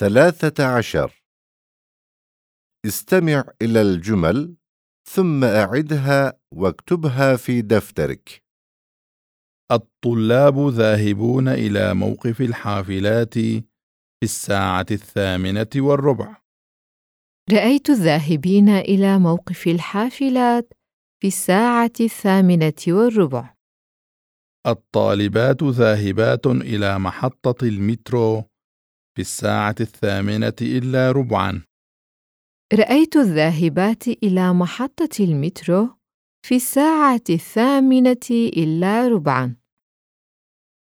ثلاثة عشر استمع إلى الجمل ثم أعدها واكتبها في دفترك الطلاب ذاهبون إلى موقف الحافلات في الساعة الثامنة والربع. رأيت الذاهبين إلى موقف الحافلات في الساعة الثامنة والربع. الطالبات ذاهبات إلى محطة المترو في الساعة الثامنة إلا ربعاً. رأيت الذاهبات إلى محطة المترو في الساعة الثامنة إلا ربعاً.